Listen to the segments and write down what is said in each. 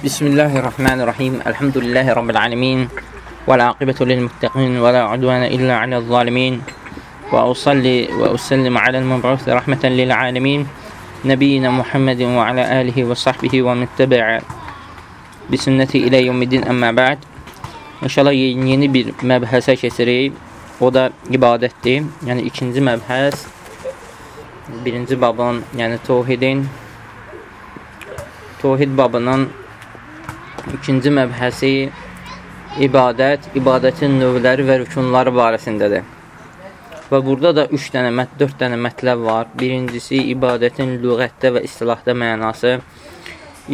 بسم الله الرحمن الرحيم الحمد لله رب العالمين والعاقبة للمتقين ولا عدوان إلا على الظالمين وأصلي وأسلم على المبعوث رحمة للعالمين نبينا محمد وعلى آله وصحبه ومن تبع بسنته إلى يوم الدين أما بعد İnşallah yeni bir məbhəsə keçirik. O da ibadətdir. Yəni ikinci məbhəs birinci babın, yəni Tohidin Tohid babının ikinci məbhəsi ibadət, ibadətin növləri və rükunları barəsindədir. Və burada da 3 dənə, 4 dənə mətləb var. Birincisi ibadətin lüğətdə və istilahda mənası.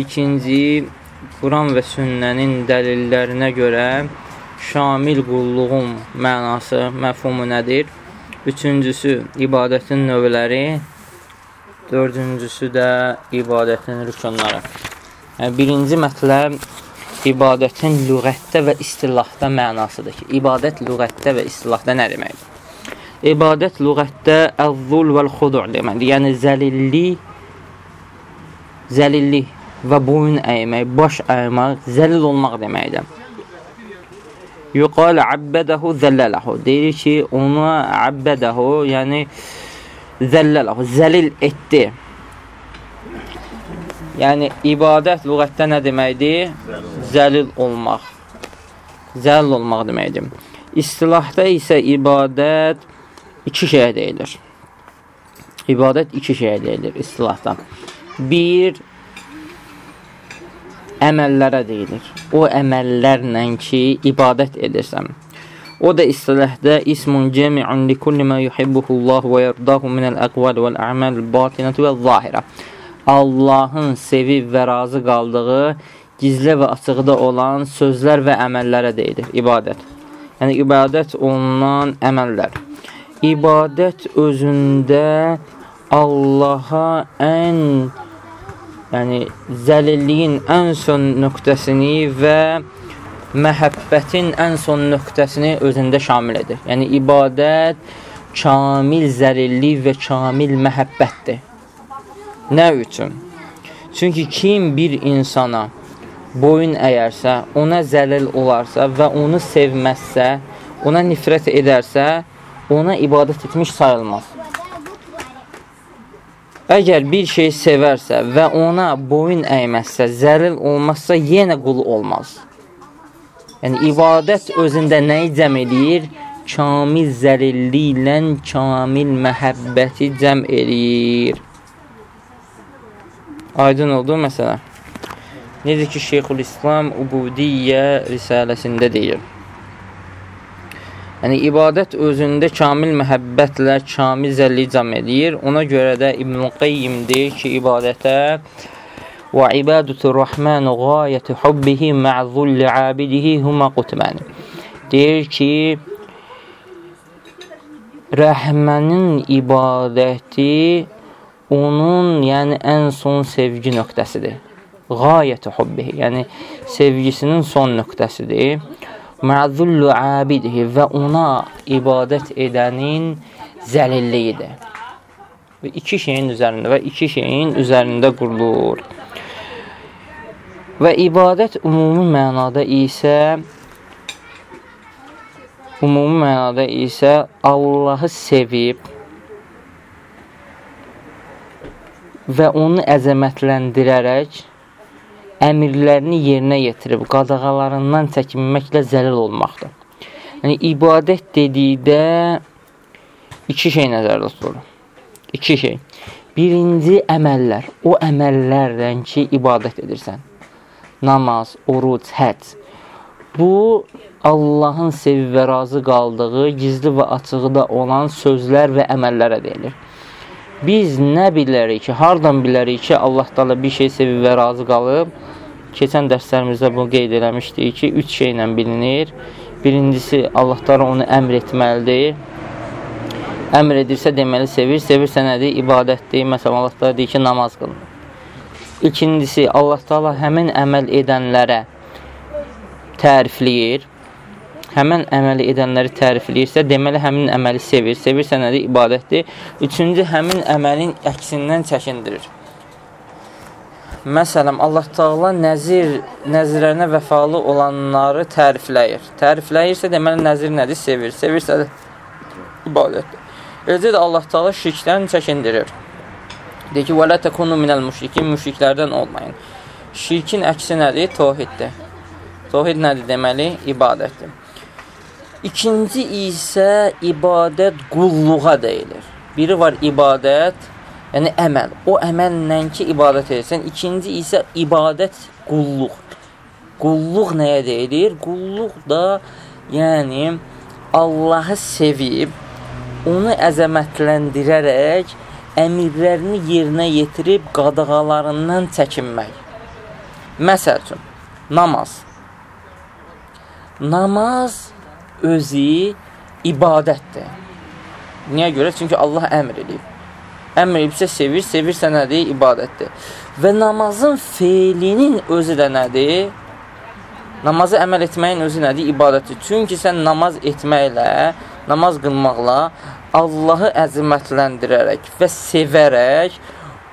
İkinci Quran və sünnənin dəlillərinə görə şamil qulluğun mənası, məfhumu nədir? Üçüncüsü, ibadətin növləri. Dördüncüsü də ibadətin rükunları. Yəni, birinci mətləb ibadətin lüğətdə və istilahda mənasıdır ki, ibadət lüğətdə və istilahda nə deməkdir? İbadət lüğətdə əzzul vəl-xudu' deməkdir. Yəni, zəlilli, zəlilli və boyun əymək, baş əymək, zəlil olmaq deməkdir. Yuqal abbədəhu zəllələhu. Deyir ki, ona abbədəhu, yəni zəllələhu, zəlil etdi. Yəni, ibadət lüğətdə nə deməkdir? Zəlil olmaq. Zəlil olmaq deməkdir. İstilahda isə ibadət iki şeyə deyilir. İbadət iki şeyə deyilir istilahda. Bir, əməllərə deyilir. O əməllərlə ki, ibadət edirsən. O da istilahdə ismun cəmi'un li kulli ma yuhibbuhullah və yardahu minəl əqval vəl a'mal batinəti və zahirə. Allahın sevib və razı qaldığı gizli və açıqda olan sözlər və əməllərə deyilir ibadət. Yəni ibadət olunan əməllər. İbadət özündə Allaha ən yəni zəlilliyin ən son nöqtəsini və məhəbbətin ən son nöqtəsini özündə şamil edir. Yəni ibadət kamil zəlillik və kamil məhəbbətdir. Nə üçün? Çünki kim bir insana boyun əyərsə, ona zəlil olarsa və onu sevməzsə, ona nifrət edərsə, ona ibadət etmiş sayılmaz. Əgər bir şey sevərsə və ona boyun əyməzsə, zəlil olmazsa, yenə qulu olmaz. Yəni, ibadət özündə nəyi cəm edir? Kamil zəlilliklə kamil məhəbbəti cəm edir. Aydın oldu məsələ. Necə ki, Şeyxul İslam Ubudiyyə risaləsində deyir. Yəni, ibadət özündə kamil məhəbbətlə kamil zəlli cam edir. Ona görə də İbn-i Qeyyim deyir ki, ibadətə və ibadətü rəhmənu qayəti hubbihi mə'zulli abidihi huma qutməni. Deyir ki, rəhmənin ibadəti onun yəni ən son sevgi nöqtəsidir. Qayəti hubbihi, yəni sevgisinin son nöqtəsidir məzullu abidihi və ona ibadət edənin zəlilliyidir. Və iki şeyin üzərində və iki şeyin üzərində qurulur. Və ibadət ümumi mənada isə ümumi mənada isə Allahı sevib və onu əzəmətləndirərək əmirlərini yerinə yetirib, qadağalarından çəkinməklə zəlil olmaqdır. Yəni, ibadət dedikdə iki şey nəzərdə tutulur. İki şey. Birinci, əməllər. O əməllərdən ki, ibadət edirsən. Namaz, oruc, həc. Bu, Allahın sevib və razı qaldığı, gizli və açıqda olan sözlər və əməllərə deyilir. Biz nə bilərik ki, hardan bilərik ki, Allah dala bir şey sevib və razı qalıb? Keçən dərslərimizdə bunu qeyd eləmişdik ki, üç şeylə bilinir. Birincisi, Allah dala onu əmr etməlidir. Əmr edirsə deməli sevir, sevirsə nədir? İbadətdir. Məsələn, Allah dala deyir ki, namaz qılın. İkincisi, Allah dala həmin əməl edənlərə tərifləyir həmən əməli edənləri tərifləyirsə, deməli həmin əməli sevir. Sevirsə nədir? İbadətdir. Üçüncü, həmin əməlin əksindən çəkindirir. Məsələn, Allah Taala nəzir nəzirlərinə vəfalı olanları tərifləyir. Tərifləyirsə deməli nəzir nədir? Sevir. Sevirsə də ibadətdir. Eləcə də Allah Taala şirkdən çəkindirir. Deyir ki, "Və la takunu minəl müşrikin" müşriklərdən olmayın. Şirkin əksi nədir? Tohiddir. Tohid nədir deməli? İbadətdir. İkinci isə ibadət qulluğa deyilir. Biri var ibadət, yəni əməl. O əməllə ki, ibadət edirsən. İkinci isə ibadət qulluq. Qulluq nəyə deyilir? Qulluq da yəni Allahı sevib, onu əzəmətləndirərək, əmirlərini yerinə yetirib qadağalarından çəkinmək. Məsəl üçün, namaz. Namaz özü ibadətdir. Niyə görə? Çünki Allah əmr edib. Əmr edibsə sevir, sevirsə nədir? İbadətdir. Və namazın feilinin özü də nədir? Namazı əməl etməyin özü nədir? İbadətdir. Çünki sən namaz etməklə, namaz qılmaqla Allahı əzəmətləndirərək və sevərək,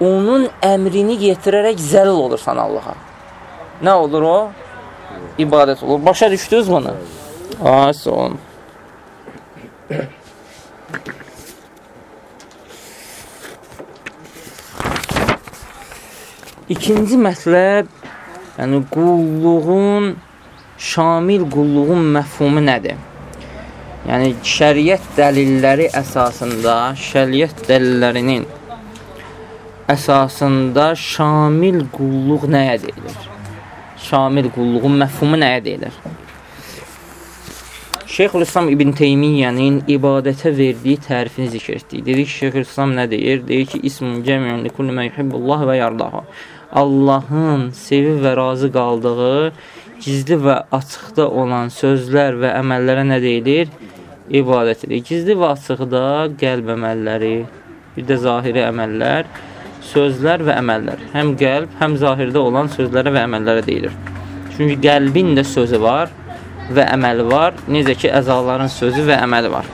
onun əmrini yetirərək zəlil olursan Allaha. Nə olur o? İbadət olur. Başa düşdünüz bunu? Olun. İkinci mətləb, yəni qulluğun, şamil qulluğun məfhumu nədir? Yəni, şəriət dəlilləri əsasında, şəriət dəlillərinin əsasında şamil qulluq nəyə deyilir? Şamil qulluğun məfhumu nəyə deyilir? Şeyxülislam İbn Teymiyyənin ibadətə verdiyi tərifini zikr etdik. Dedik ki, Şeyxülislam nə deyir? Deyir ki, ismun cəmiyyən li kulli mə yuhibbullah və yardahu. Allahın sevib və razı qaldığı gizli və açıqda olan sözlər və əməllərə nə deyilir? İbadət edir. Gizli və açıqda qəlb əməlləri, bir də zahiri əməllər, sözlər və əməllər. Həm qəlb, həm zahirdə olan sözlərə və əməllərə deyilir. Çünki qəlbin də sözü var, və əməli var, necə ki, əzaların sözü və əməli var.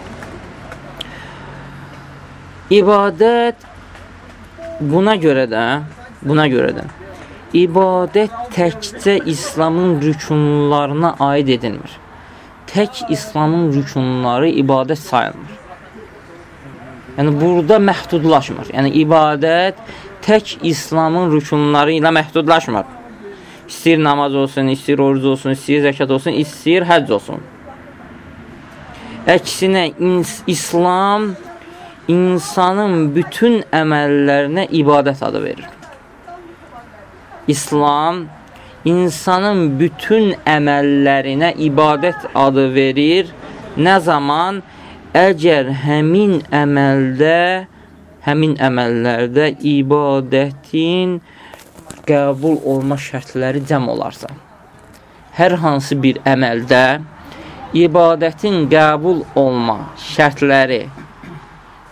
İbadət buna görə də, buna görə də ibadət təkcə İslamın rükunlarına aid edilmir. Tək İslamın rükunları ibadət sayılmır. Yəni, burada məhdudlaşmır. Yəni, ibadət tək İslamın rükunları ilə məhdudlaşmır. İstəyir namaz olsun, istəyir oruc olsun, istəyir zəkat olsun, istəyir həcc olsun. Əksinə, İslam insanın bütün əməllərinə ibadət adı verir. İslam insanın bütün əməllərinə ibadət adı verir. Nə zaman? Əgər həmin əməldə, həmin əməllərdə ibadətin qəbul olma şərtləri cəm olarsa, hər hansı bir əməldə ibadətin qəbul olma şərtləri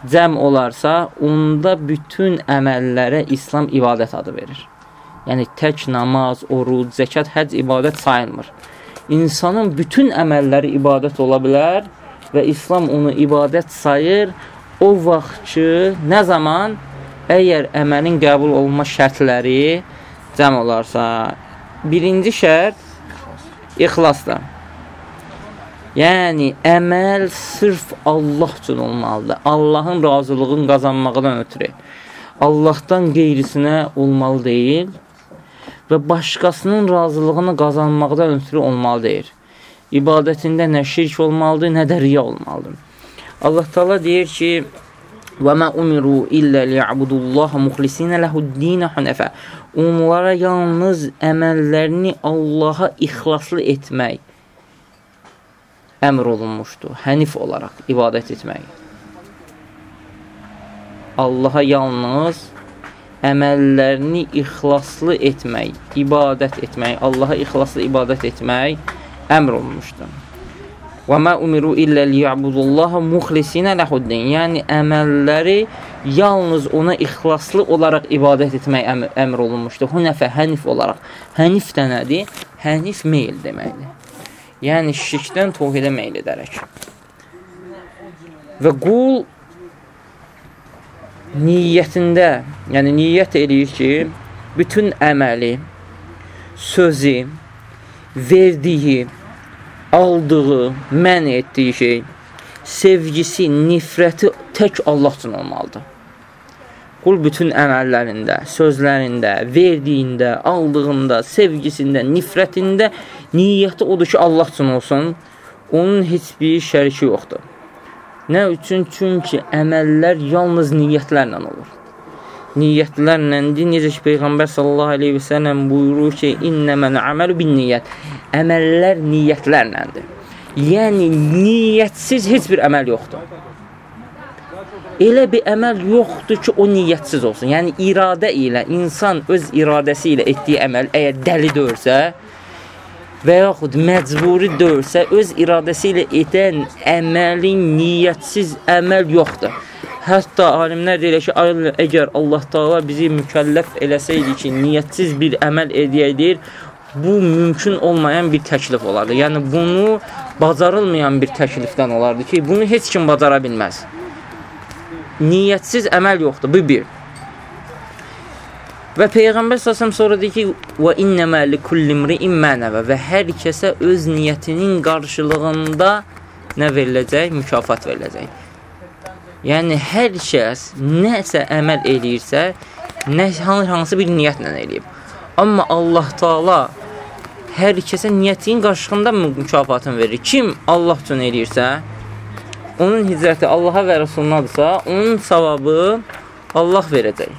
cəm olarsa, onda bütün əməllərə İslam ibadət adı verir. Yəni, tək namaz, oruc, zəkat, həc ibadət sayılmır. İnsanın bütün əməlləri ibadət ola bilər və İslam onu ibadət sayır o vaxt ki, nə zaman əgər əməlin qəbul olma şərtləri cəm olarsa, birinci şərt ixlasdır. Yəni, əməl sırf Allah üçün olmalıdır. Allahın razılığını qazanmaqdan ötürü. Allahdan qeyrisinə olmalı deyil və başqasının razılığını qazanmaqdan ötürü olmalı deyil. İbadətində nə şirk olmalıdır, nə də riya olmalıdır. Allah Taala deyir ki, Və mə umiru illə liyəbudullaha muxlisinə ləhud-dinə hünəfə. Onlara yalnız əməllərini Allaha ixlaslı etmək əmr olunmuşdur. Hənif olaraq ibadət etmək. Allaha yalnız əməllərini ixlaslı etmək, ibadət etmək, Allaha ixlaslı ibadət etmək əmr olunmuşdur. Və mə umiru illə liyəbudullaha muxlisinə ləhuddin. Yəni, əməlləri yalnız ona ixlaslı olaraq ibadət etmək əmr, əmr olunmuşdur. Hunəfə, hənif olaraq. Hənif də nədir? Hənif meyl deməkdir. Yəni, şirkdən tohidə meyl edərək. Və qul niyyətində, yəni niyyət eləyir ki, bütün əməli, sözü, verdiyi, aldığı, mən etdiyi şey, sevgisi, nifrəti tək Allah üçün olmalıdır. Qul bütün əməllərində, sözlərində, verdiyində, aldığında, sevgisində, nifrətində niyyəti odur ki, Allah üçün olsun. Onun heç bir şəriki yoxdur. Nə üçün? Çünki əməllər yalnız niyyətlərlə olur. Niyyətlərləndir. Necə ki, Peyğəmbər sallallahu aleyhi və sələm buyurur ki, İnnəməl əməlu bin niyyət. Əməllər niyyətlərləndir. Yəni, niyyətsiz heç bir əməl yoxdur. Elə bir əməl yoxdur ki, o niyyətsiz olsun. Yəni, iradə ilə, insan öz iradəsi ilə etdiyi əməl əgər dəli dörsə, və yaxud məcburi dörsə, öz iradəsi ilə edən əməlin niyyətsiz əməl yoxdur. Hətta alimlər deyir ki, əgər Allah Taala bizi mükəlləf eləsəydi ki, niyyətsiz bir əməl edəydik, bu mümkün olmayan bir təklif olardı. Yəni bunu bacarılmayan bir təklifdən olardı ki, bunu heç kim bacara bilməz. Niyyətsiz əməl yoxdur. Bu bir. Və Peyğəmbər səsəm sonra deyir ki, və innəmə li kullimri'in mənəvə və hər kəsə öz niyyətinin qarşılığında nə veriləcək? Mükafat veriləcək. Yəni, hər kəs nəsə əməl eləyirsə, nə, hansı bir niyyətlə eləyib. Amma Allah Taala hər kəsə niyyətinin qarşılığında mükafatını verir. Kim Allah üçün eləyirsə, onun hicrəti Allaha və Rəsulunadırsa, onun savabı Allah verəcək.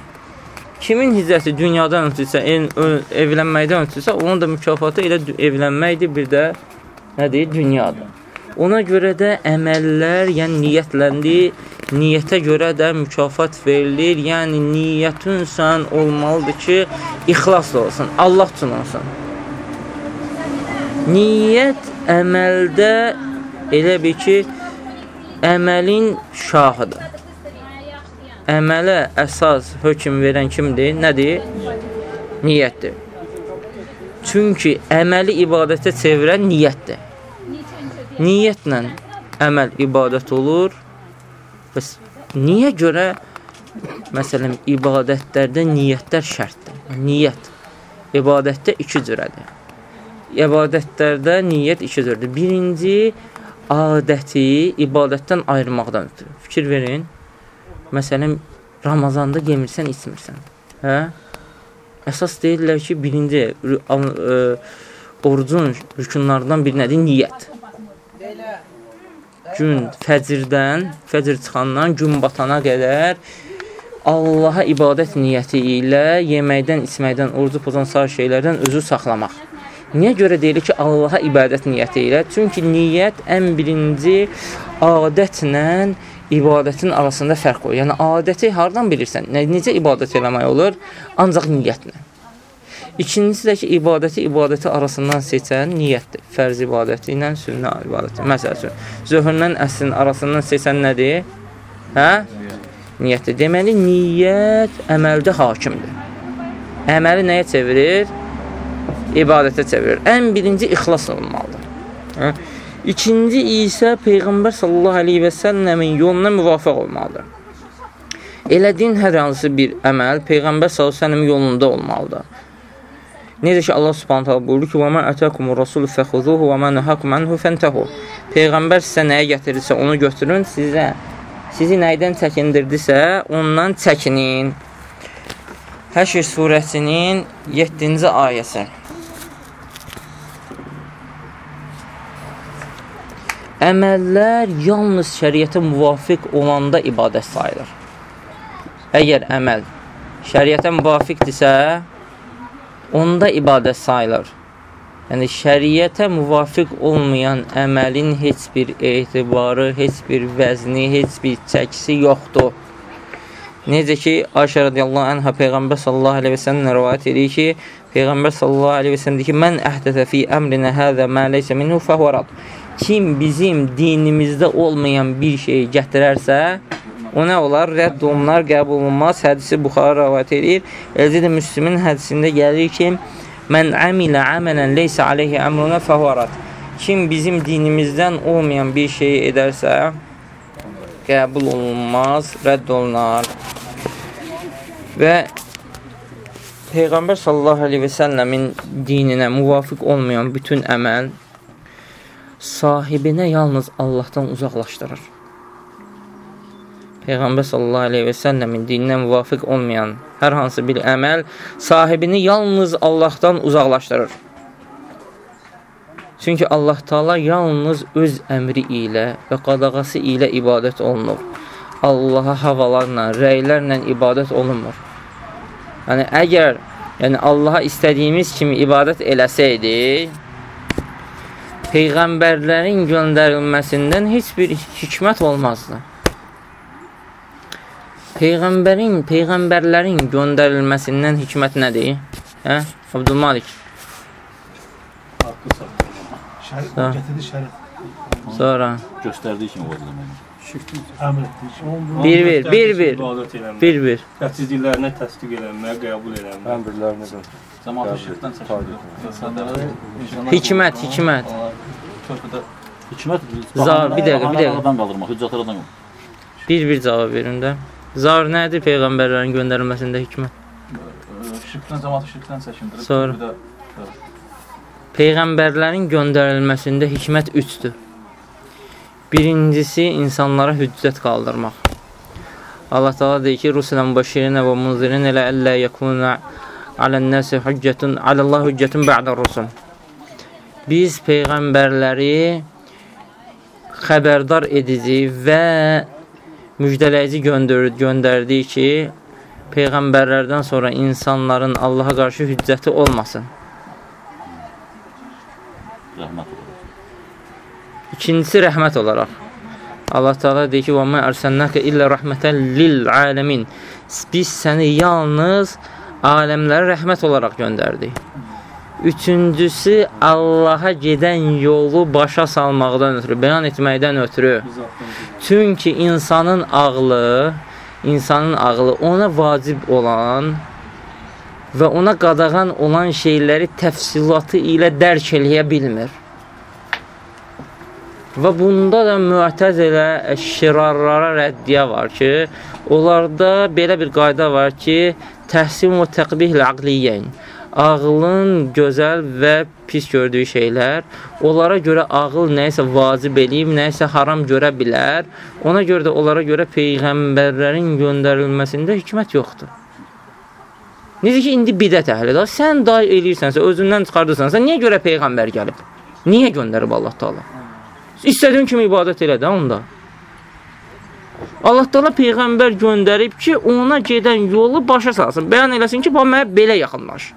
Kimin hicrəti dünyadan ötürsə, evlənməkdən ötürsə, onun da mükafatı elə evlənməkdir, bir də nədir? Dünyadır. Ona görə də əməllər, yəni niyyətləndi, niyyətə görə də mükafat verilir. Yəni niyyətin sən olmalıdır ki, ixlasla olsun, Allah üçün olsun. Niyyət əməldə elə bir ki, əməlin şahıdır əmələ əsas hökm verən kimdir? Nədir? Niyyətdir. Çünki əməli ibadətə çevirən niyyətdir. Niyyətlə əməl ibadət olur. Bəs niyə görə məsələn ibadətlərdə niyyətlər şərtdir? Niyyət ibadətdə iki cürədir. İbadətlərdə niyyət iki cürdür. Birinci adəti ibadətdən ayırmaqdan ötürü. Fikir verin. Məsələn, Ramazanda yemirsən, içmirsən. Hə? Əsas deyirlər ki, birinci ə, orucun rükunlarından bir nədir? Niyyət. Gün fəcirdən, fəcir çıxandan gün batana qədər Allaha ibadət niyyəti ilə yeməkdən, içməkdən, orucu pozan sair şeylərdən özü saxlamaq. Niyə görə deyilir ki, Allaha ibadət niyyəti ilə? Çünki niyyət ən birinci adətlə ibadətin arasında fərq qoyur. Yəni, adəti hardan bilirsən? Necə ibadət eləmək olur? Ancaq niyyətlə. İkincisi də ki, ibadəti ibadəti arasından seçən niyyətdir. Fərz ibadəti ilə sünnə ibadəti. Məsəl üçün, zöhründən əslin arasından seçən nədir? Hə? Niyyətdir. Deməli, niyyət əməldə hakimdir. Əməli nəyə çevirir? İbadətə çevirir. Ən birinci ixlas olmalıdır. Hə? İkinci isə Peyğəmbər sallallahu aleyhi və səlləmin yoluna müvafiq olmalıdır. Elədiyin hər hansı bir əməl Peyğəmbər sallallahu aleyhi və səlləmin yolunda olmalıdır. Necə ki Allah Subhanahu taala buyurdu ki: "Və mə ətəkumur rasul fəxuzuhu və mə nəhakum anhu fəntəhu." Peyğəmbər sizə nəyi gətirirsə onu götürün, sizə sizi nəydən çəkindirdisə ondan çəkinin. Həşr surəsinin 7-ci ayəsi. Əməllər yalnız şəriətə müvafiq olanda ibadət sayılır. Əgər əməl şəriətə müvafiqdirsə, onda ibadət sayılır. Yəni, şəriətə müvafiq olmayan əməlin heç bir etibarı, heç bir vəzni, heç bir çəkisi yoxdur. Necə ki, Ayşə radiyallahu anhə Peyğəmbər sallallahu aleyhi və səlləm rəvayət edir ki, Peyğəmbər sallallahu aleyhi və səlləm deyir ki, mən əhdətə fi əmrinə həzə mə leysə minhu fəhvərad kim bizim dinimizdə olmayan bir şeyi gətirərsə, o nə olar? Rədd olunar, qəbul olunmaz. Hədisi Buxarı rəvat edir. Eləcə də Müslümin hədisində gəlir ki, Mən əmilə əmələn leysə aleyhi əmruna fəhvarat. Kim bizim dinimizdən olmayan bir şeyi edərsə, qəbul olunmaz, rədd olunar. Və Peyğəmbər sallallahu əleyhi və səlləmin dininə müvafiq olmayan bütün əməl sahibinə yalnız Allahdan uzaqlaşdırır. Peyğəmbər sallallahu əleyhi və səlləmin dininə müvafiq olmayan hər hansı bir əməl sahibini yalnız Allahdan uzaqlaşdırır. Çünki Allah Taala yalnız öz əmri ilə və qadağası ilə ibadət olunur. Allaha havalarla, rəylərlə ibadət olunmur. Yəni əgər yəni Allaha istədiyimiz kimi ibadət eləsəydi, peyğəmbərlərin göndərilməsindən heç bir hikmət olmazdı. Peyğəmbərin, peyğəmbərlərin göndərilməsindən hikmət nədir? Hə? Abdülmalik. Şərif gətirdi şərif. Sonra Göstərdiyi kimi o zaman. Əmr etdiyi kimi. Bir, bir, bir, eləmək. bir bir. Təchizliklərinə təsdiq eləmək, qəbul eləmək. Əmrlərini də Cəmaat işıqdan çəkildi. Hikmət, hikmət. Hikmət Zar, bir dəqiqə, bir dəqiqə. Aradan qaldırmaq, hüccət aradan Bir-bir cavab verin də. Zar nədir peyğəmbərlərin göndərilməsində hikmət? işıqdan cəmaat işıqdan çəkindirib. Sonra? körpüdə Peyğəmbərlərin göndərilməsində hikmət üçdür. Birincisi, insanlara hüccət qaldırmaq. Allah Taala deyir ki, "Rusulan bəşirinə və munzirin elə əllə yekuna alən-nasi hüccətun alallah hüccətun ba'da rusul." Biz peyğəmbərləri xəbərdar edici və müjdələyici göndər göndərdik ki, peyğəmbərlərdən sonra insanların Allaha qarşı hüccəti olmasın. rəhmət. İkincisi rəhmət olaraq. Allah Teala deyir ki: "Və mə ərsəlnəkə illə rəhmətən lil aləmin." Biz səni yalnız aləmlərə rəhmət olaraq göndərdik. Üçüncüsü Allaha gedən yolu başa salmaqdan ötürü, bəyan etməkdən ötürü. Çünki insanın ağlı, insanın ağlı ona vacib olan və ona qadağan olan şeyləri təfsilatı ilə dərk eləyə bilmir. Və bunda da müətəzilə şirarlara rəddiyə var ki, onlarda belə bir qayda var ki, təhsim və təqbihlə aqliyyin. Ağlın gözəl və pis gördüyü şeylər, onlara görə ağıl nəyisə vacib eləyib, nəyisə haram görə bilər. Ona görə də onlara görə peyğəmbərlərin göndərilməsində hikmət yoxdur. Necə ki, indi bidət əhlidir. Sən day eləyirsənsə, özündən çıxardırsansa, niyə görə peyğəmbər gəlib? Niyə göndərib Allah Taala? İstədiyin kimi ibadət elə də onda. Allah Taala peyğəmbər göndərib ki, ona gedən yolu başa salsın. Bəyan eləsin ki, bax mənə belə yaxınlaş.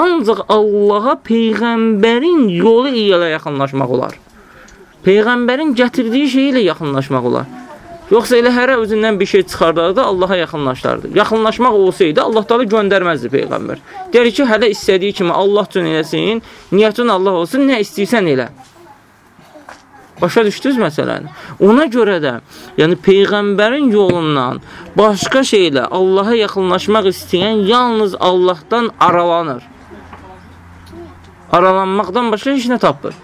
Ancaq Allaha peyğəmbərin yolu ilə yaxınlaşmaq olar. Peyğəmbərin gətirdiyi şey ilə yaxınlaşmaq olar. Yoxsa elə hərə özündən bir şey çıxardardı, Allaha yaxınlaşdardı. Yaxınlaşmaq olsaydı, Allah Taala göndərməzdi peyğəmbər. Deyir ki, hələ istədiyi kimi Allah üçün eləsin, niyyətin Allah olsun, nə istəyirsən elə. Başa düşdünüz məsələni? Ona görə də, yəni peyğəmbərin yolundan başqa şeylə Allaha yaxınlaşmaq istəyən yalnız Allahdan aralanır. Aralanmaqdan başqa heç nə tapmır.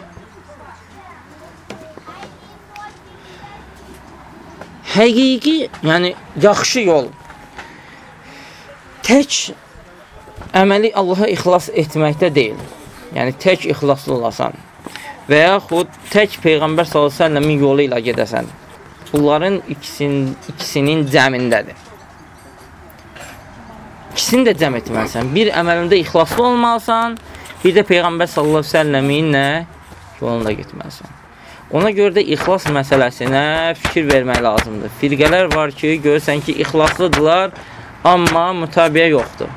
Həqiqi, yəni yaxşı yol tək əməli Allaha ixlas etməkdə deyil. Yəni tək ixlaslı olasan və yaxud tək Peyğəmbər s.ə.v-in yolu ilə gedəsən. Bunların ikisinin, ikisinin cəmindədir. İkisini də cəm etməlisən. Bir əməlində ixlaslı olmalısan, bir də Peyğəmbər s.ə.v-in nə? Yolunda getməlisən. Ona görə də ixlas məsələsinə fikir vermək lazımdır. Firqələr var ki, görürsən ki, ixlaslıdırlar, amma mütabiə yoxdur.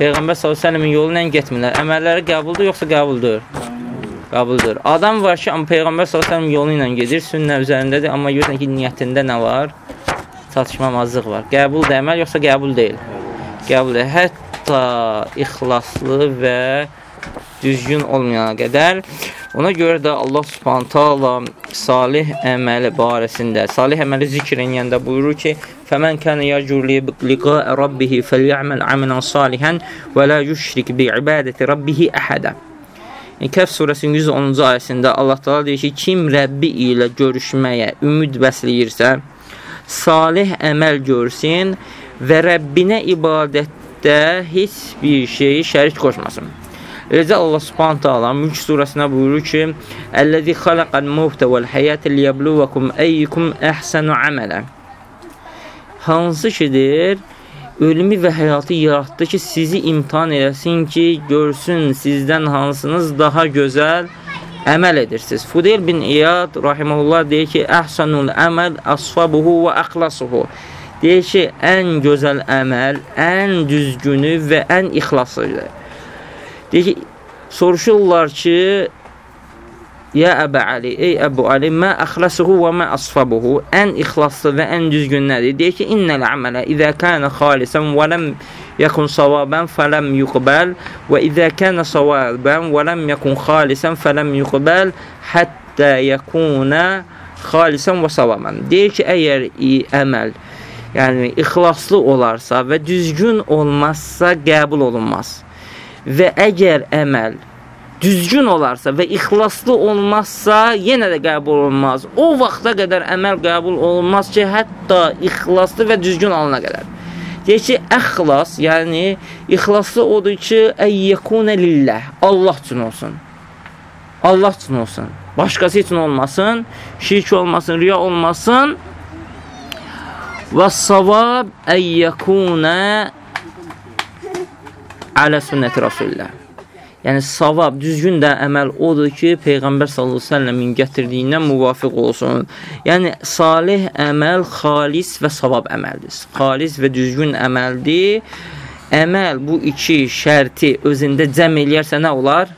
Peyğəmbər s.ə.v-in yolu ilə getmirlər. Əməlləri qəbuldur, yoxsa qəbuldur? Qəbuldur. Adam var ki, amma Peyğəmbər s.ə.v yolu ilə gedir, sünnə üzərindədir, amma görürsən ki, niyyətində nə var? Çatışmamazlıq var. Qəbul də əməl, yoxsa qəbul deyil? Qəbul deyil. Hətta ixlaslı və düzgün olmayana qədər. Ona görə də Allah Subhanahu taala salih əməli barəsində, salih əməli zikr edəndə buyurur ki: "Fəmən kana yarju liqa'a rabbih fəlyamal amalan salihan və la yushrik bi ibadati rabbih ahada." Yəni, Kəf surəsinin 110-cu ayəsində Allah Taala deyir ki, kim Rəbbi ilə görüşməyə ümid bəsləyirsə, salih əməl görsün və Rəbbinə ibadət ibadətdə heç bir şeyi şərik qoşmasın. Eləcə Allah Subhanahu taala Mülk surəsində buyurur ki: "Əlləzi xalaqal mauta vel hayata liyabluwakum eyyukum ahsanu amala." Hansı kidir ölümü və həyatı yaratdı ki, sizi imtahan eləsin ki, görsün sizdən hansınız daha gözəl əməl edirsiniz. Fudeyl bin İyad rahimehullah deyir ki, "Əhsanul əməl asfabuhu və əxlasuhu." Deyir ki, ən gözəl əməl, ən düzgünü və ən ixlaslıdır. Deyir ki, soruşurlar ki, Ya Əbə Ali, ey Əbu Ali, mə əxləsuhu və mə asfabuhu, ən ixlaslı və ən düzgün nədir? Deyir ki, innəl əmələ izə kənə xalisən və ləm yəkun savabən fələm yuqbəl və izə kənə savabən və ləm yəkun xalisən fələm yuqbəl həttə yəkunə xalisən və savabən. Deyir ki, əgər əməl, yəni ixlaslı olarsa və düzgün olmazsa qəbul olunmaz. Və əgər əməl düzgün olarsa və ixlaslı olmazsa, yenə də qəbul olunmaz. O vaxta qədər əməl qəbul olunmaz ki, hətta ixlaslı və düzgün alına qədər. Deyir ki, əxlas, yəni ixlaslı odur ki, əyyəkunə lilləh, Allah üçün olsun. Allah üçün olsun. Başqası üçün olmasın, şirk olmasın, riya olmasın. Və savab əyyəkunə alə sünnəti Rasulillah. Yəni savab, düzgün də əməl odur ki, Peyğəmbər səlləmin gətirdiyindən müvafiq olsun. Yəni salih əməl xalis və savab əməldir. Xalis və düzgün əməldir. Əməl bu iki şərti özündə cəm eləyərsə nə olar?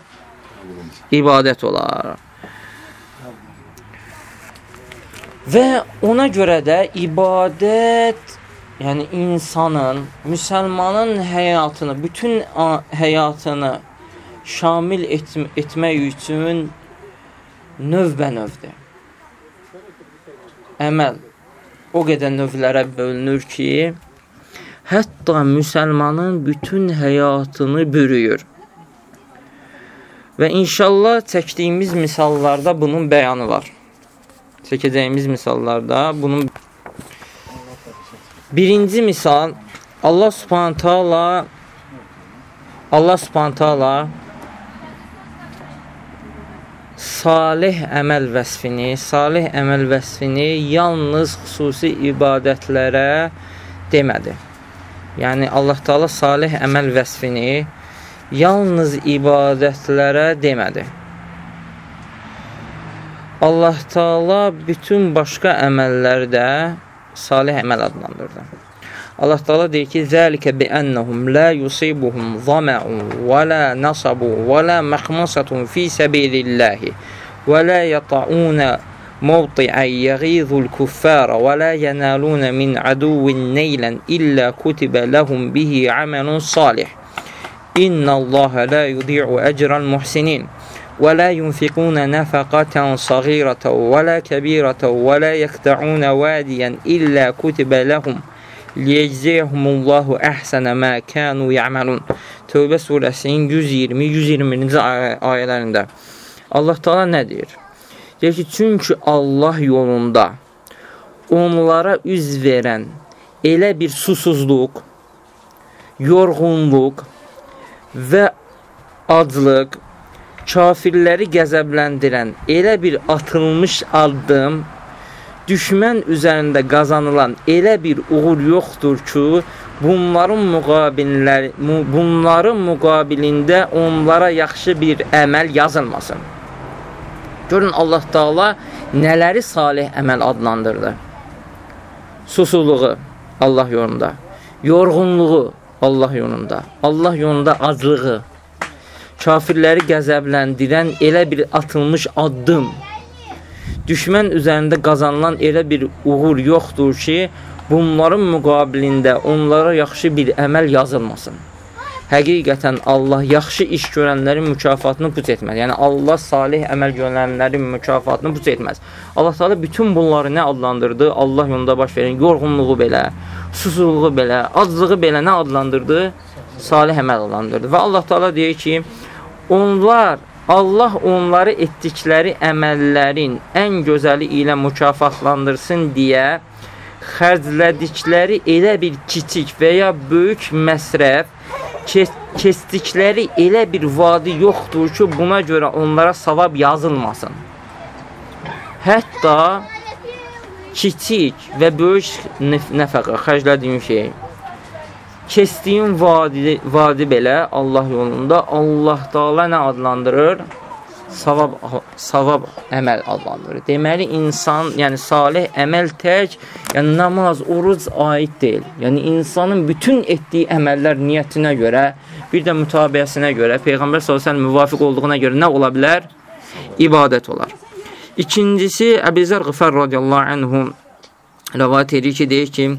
İbadət olar. Və ona görə də ibadət yəni insanın, müsəlmanın həyatını, bütün həyatını şamil et etmək üçün növbə-növdür. Əməl o qədər növlərə bölünür ki, hətta müsəlmanın bütün həyatını bürüyür. Və inşallah çəkdiyimiz misallarda bunun bəyanı var. Çəkəcəyimiz misallarda bunun birinci misal Allah Subhanahu taala Allah Subhanahu taala salih əməl vəsfini, salih əməl vəsfini yalnız xüsusi ibadətlərə demədi. Yəni Allah Taala salih əməl vəsfini yalnız ibadətlərə demədi. Allah Taala bütün başqa əməllərdə salih əməl adlandırdı. Allah Taala deyir ki: "Zəlikə bi ennehum la yusibuhum zama'un və la nasabu və la məxmasatun fi sabilillah və la yata'una موطعا يغيظ الكفار ولا ينالون من عدو نيلا إلا كتب لهم به عمل صالح. إن الله لا يضيع أجر المحسنين. ولا ينفقون نفقة صغيرة ولا كبيرة ولا يقطعون واديا إلا كتب لهم liyəcziyəhumullahu əhsənə mə kənu yəməlun. Tövbə surəsinin 120-121-ci ayələrində Allah Taala nə deyir? Deyir ki, çünki Allah yolunda onlara üz verən elə bir susuzluq, yorğunluq və aclıq, kafirləri qəzəbləndirən elə bir atılmış addım düşmən üzərində qazanılan elə bir uğur yoxdur ki, bunların müqabilinləri bunların müqabilində onlara yaxşı bir əməl yazılmasın. Görün Allah Taala nələri salih əməl adlandırdı. Susuzluğu Allah yolunda, yorğunluğu Allah yolunda, Allah yolunda aclığı, kafirləri qəzəbləndirən elə bir atılmış addım düşmən üzərində qazanılan elə bir uğur yoxdur ki, bunların müqabilində onlara yaxşı bir əməl yazılmasın. Həqiqətən Allah yaxşı iş görənlərin mükafatını puç etməz. Yəni Allah salih əməl görənlərin mükafatını puç etməz. Allah Taala bütün bunları nə adlandırdı? Allah yolunda baş verən yorğunluğu belə, susuzluğu belə, aclığı belə nə adlandırdı? Salih əməl adlandırdı. Və Allah Taala deyir ki, onlar Allah onları etdikləri əməllərin ən gözəli ilə mükafatlandırsın deyə xərclədikləri elə bir kiçik və ya böyük məsrəf kes keçdikləri elə bir vadi yoxdur ki, buna görə onlara savab yazılmasın. Hətta kiçik və böyük nəf nəfəqə xərclədiyin şey, keçdiyin vadi, vadi belə Allah yolunda Allah Taala nə adlandırır? Savab savab əməl adlandırır. Deməli insan, yəni salih əməl tək, yəni namaz, oruc aid deyil. Yəni insanın bütün etdiyi əməllər niyyətinə görə, bir də mütabiəsinə görə, peyğəmbər sallallahu əleyhi müvafiq olduğuna görə nə ola bilər? İbadət olar. İkincisi Əbizər Qıfar radiyallahu anhu rivayet edir ki, deyir ki,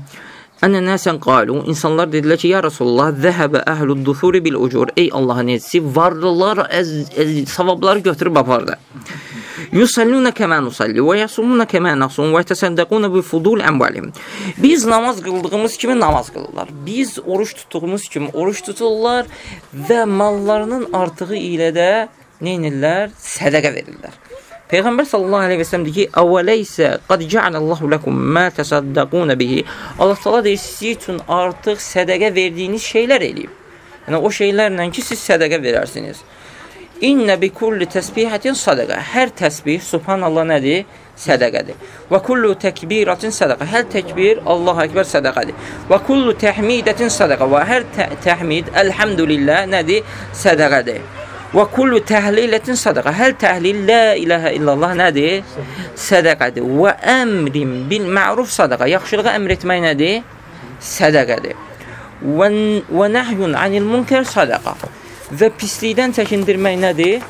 Ənə nəsən qalu, insanlar dedilər ki, ya Rasulullah, zəhəbə əhlud dufuri bil ucur. Ey Allahın elçisi, varlılar əz, əz, savabları götürüb apardı. Yusalluna kəmə nusalli və yasumuna kəmə nasun və təsəddəquna bi fudul əmvalim. Biz namaz qıldığımız kimi namaz qılırlar. Biz oruç tutduğumuz kimi oruç tuturlar və mallarının artığı ilə də nə edirlər? Sədaqə verirlər. Peyğəmbər sallallahu əleyhi və səlləm deyir ki: "Əvələysə qad ca'alallahu lakum ma tasaddaquna bihi." Allah Taala deyir, sizin üçün artıq sədaqə verdiyiniz şeylər eləyib. Yəni o şeylərlə ki, siz sədaqə verərsiniz. İnnə bi kulli təsbihatin sadaqa. Hər təsbih subhanallah nədir? Sədaqədir. Və kullu təkbiratin sadaqa. Hər təkbir Allahu ekber sədaqədir. Və kullu təhmidətin sadaqa. Və hər tə təhmid elhamdülillah nədir? Sədaqədir. Və kullu təhlilətin sadaqa. Hər təhlil la ilahə illallah nədir? Sədaqədir. Və əmrin bil ma'ruf sadaqa. Yaxşılığa əmr etmək nədir? Sədaqədir. Və, və nəhyun anil munkar sadaqa. Və pislikdən çəkindirmək nədir?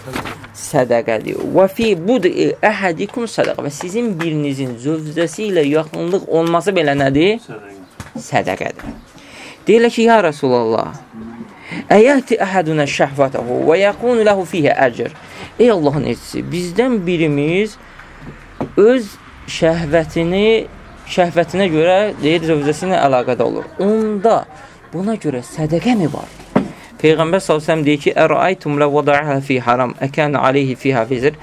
Sədaqədir. Və fi bud'i əhədikum sadaqa. Və sizin birinizin zövcəsi ilə yaxınlıq olması belə nədir? Sədaqədir. Deyirlər ki, ya Rasulallah, Əyəti əhədunə şəhvətəhu və yəkunu ləhu fiyhə əcr. Ey Allahın elçisi, bizdən birimiz öz şəhvətini, şəhvətinə görə deyir, zövcəsi ilə əlaqədə olur. Onda buna görə sədəqə mi var? Peyğəmbər s.ə.v deyir ki, Əraytum lə vada'əhə fi haram, əkən aleyhi fiha vizir.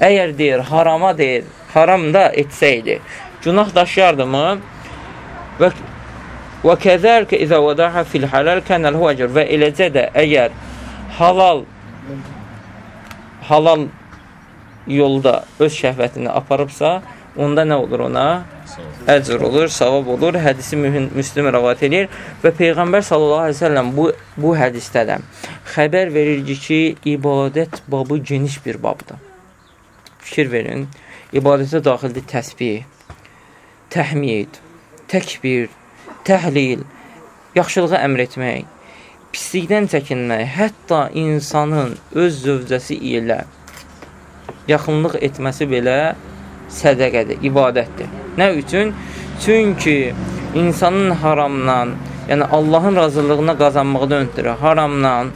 Əgər deyir, harama deyir, haram da etsəydi, günah daşıyardımı? Və Və kəzəlkə izə vədaha fil halal kənəl hu əcr və eləcə də əgər halal halal yolda öz şəhvətini aparıbsa, onda nə olur ona? Əcr olur, savab olur. Hədisi Müslüm rəvat edir və Peyğəmbər sallallahu əleyhi və səlləm bu bu hədisdə də xəbər verir ki, ibadət babı geniş bir babdır. Fikir verin. İbadətə daxildir təsbih, təhmid, təkbir, təhlil, yaxşılığa əmr etmək, pislikdən çəkinmək, hətta insanın öz zövcəsi ilə yaxınlıq etməsi belə sədəqədir, ibadətdir. Nə üçün? Çünki insanın haramdan, yəni Allahın razılığına qazanmaqda öntürə haramdan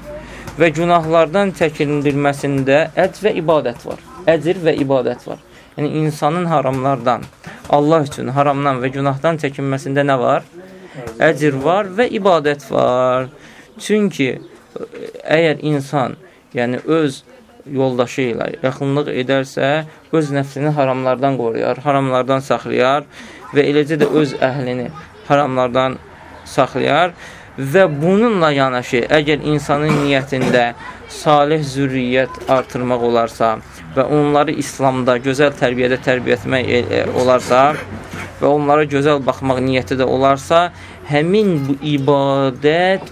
və günahlardan çəkindirməsində əcr və ibadət var. Əcr və ibadət var. Yəni insanın haramlardan, Allah üçün haramdan və günahdan çəkinməsində nə var? Əcr var və ibadət var. Çünki əgər insan, yəni öz yoldaşı ilə yaxınlıq edərsə, öz nəfsini haramlardan qoruyar, haramlardan saxlayar və eləcə də öz əhlini haramlardan saxlayar və bununla yanaşı, əgər insanın niyyətində salih zürriyyət artırmaq olarsa və onları İslamda gözəl tərbiyədə tərbiyə etmək e, e, olarsa, və onlara gözəl baxmaq niyyəti də olarsa, həmin bu ibadət,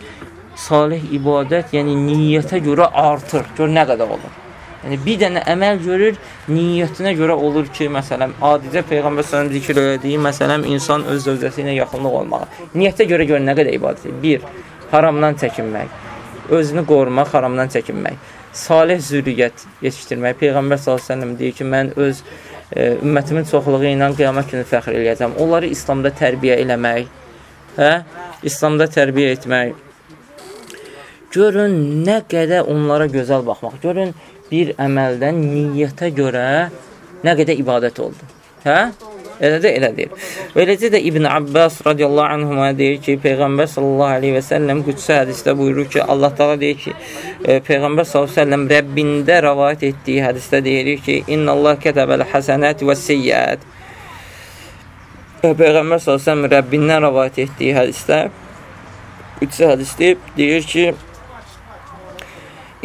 salih ibadət, yəni niyyətə görə artır. Gör nə qədər olur. Yəni bir dənə əməl görür, niyyətinə görə olur ki, məsələn, adicə Peyğəmbər əleyhi zikr elədiyi, məsələn, insan öz zövcəsi ilə yaxınlıq olmağa. Niyyətə görə gör nə qədər ibadət. 1. Haramdan çəkinmək. Özünü qorumaq, haramdan çəkinmək. Salih zürriyyət yetişdirmək. Peyğəmbər səlləm deyir ki, mən öz ümmətimin çoxluğu ilə qiyamət günü fəxr eləyəcəm. Onları İslamda tərbiyə eləmək, hə? İslamda tərbiyə etmək. Görün nə qədər onlara gözəl baxmaq. Görün bir əməldən niyyətə görə nə qədər ibadət oldu. Hə? Elə elədir. Və eləcə də İbn Abbas radiyallahu anhuma deyir ki, Peyğəmbər sallallahu aleyhi və səlləm qüdsə hədisdə buyurur ki, Allah taala deyir ki, e, Peyğəmbər sallallahu aleyhi və səlləm Rəbbində rəvayət etdiyi hədisdə deyir ki, İnnallah kətəbəl həsənət və seyyət. Peyğəmbər sallallahu aleyhi və səlləm Rəbbindən rəvayət etdiyi hədisdə qüdsə hədisdə deyir ki,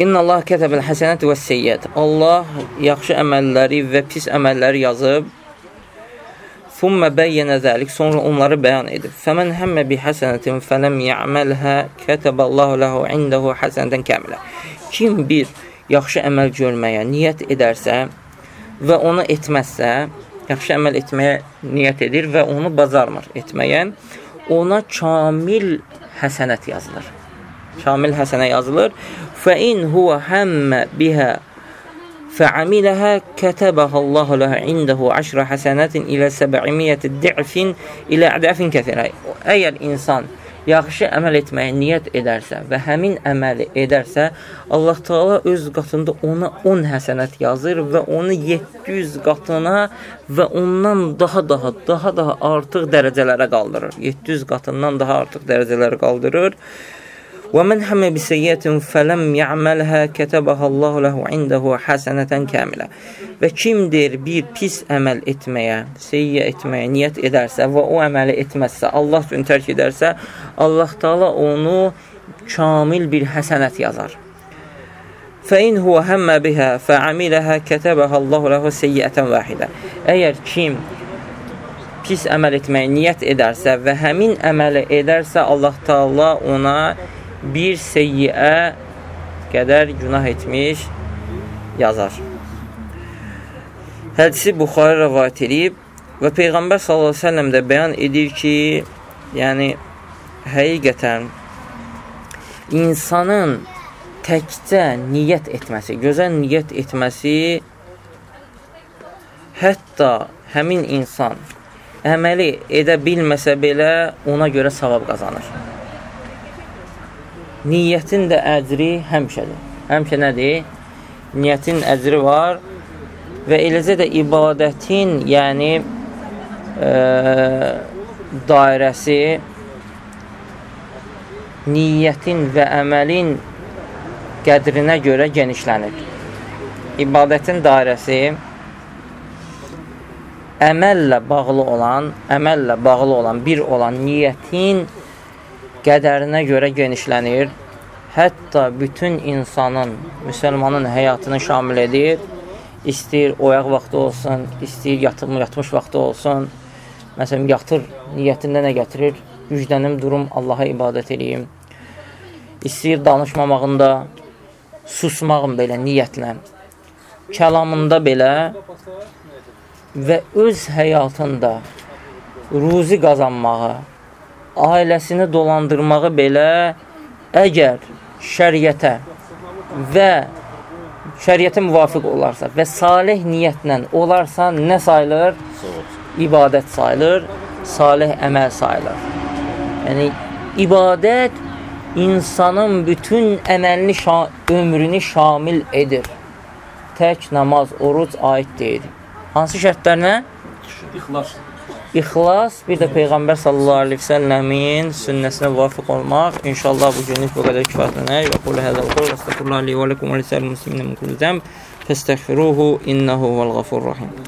İnnallah kətəbəl həsənət və seyyət. Allah yaxşı əməlləri və pis əməlləri yazıb. Thumma bəyyənə zəlik. Sonra onları bəyan edib. Fəmən həmmə bi həsənətin fələm ya'məlhə kətəbəllahu ləhu indəhu həsənətən kəmilə. Kim bir yaxşı əməl görməyə niyyət edərsə və onu etməzsə, yaxşı əməl etməyə niyyət edir və onu bacarmır etməyə, ona kamil həsənət yazılır. Kamil həsənə yazılır. Fə in huwa həmmə bihə fəamiləhə kətəbəhə Allahu ləhə indəhu əşrə həsənətin ilə səbəimiyyəti di'fin ilə ədəfin kəthirə. Əgər insan yaxşı əməl etməyə niyyət edərsə və həmin əməli edərsə, Allah Taala öz qatında ona 10 həsənət yazır və onu 700 qatına və ondan daha daha daha daha artıq dərəcələrə qaldırır. 700 qatından daha artıq dərəcələrə qaldırır. Həmə bi seyyiətin fələm ya'məlhə kətəbəhə Allahu lehu indehu həsənətən kamilə. Və kimdir bir pis əməl etməyə, seyyiə etməyə niyyət edərsə və o əməli etməzsə, Allah üçün tərk edərsə, Allah Taala onu kamil bir həsənət yazar. Fəin huwa həmmə bihə fəamiləhə kətəbəhə Allahu lehu seyyiətən vahidə. Əgər kim pis əməl etməyə niyyət edərsə və həmin əməli edərsə, Allah Taala ona bir seyyiə qədər günah etmiş yazar. Hədisi Buxarı rəvayət edib və Peyğəmbər səlləm də bəyan edir ki, yəni həqiqətən insanın təkcə niyyət etməsi, gözəl niyyət etməsi hətta həmin insan əməli edə bilməsə belə ona görə savab qazanır niyyətin də əcri həmişədir. Həmişə nədir? Niyyətin əcri var və eləcə də ibadətin, yəni e, dairəsi niyyətin və əməlin qədrinə görə genişlənir. İbadətin dairəsi əməllə bağlı olan, əməllə bağlı olan, bir olan niyyətin qədərinə görə genişlənir. Hətta bütün insanın, müsəlmanın həyatını şamil edir. İstəyir oyaq vaxtı olsun, istəyir yatım, yatmış vaxtı olsun. Məsələn, yatır, niyyətində nə gətirir? Güclənim, durum, Allaha ibadət edeyim. İstəyir danışmamağında, susmağım belə niyyətlə. Kəlamında belə və öz həyatında ruzi qazanmağı, ailəsini dolandırmağı belə əgər şəriətə və şəriətə müvafiq olarsa və salih niyyətlə olarsa nə sayılır? İbadət sayılır, salih əməl sayılır. Yəni, ibadət insanın bütün əməlini, şa ömrünü şamil edir. Tək namaz, oruc aid deyil. Hansı şərtlərlə? İxlas. İxlas, bir də Peyğəmbər sallallahu aleyhi və səlləmin sünnəsinə müvafiq olmaq. İnşallah bu günlük bu qədər kifayətlənər. Və qul həzəl qul, və ləkum və lisəl muslimin min kulli zəmb. Fəstəğfiruhu, innəhu vəl-ğafur rahim.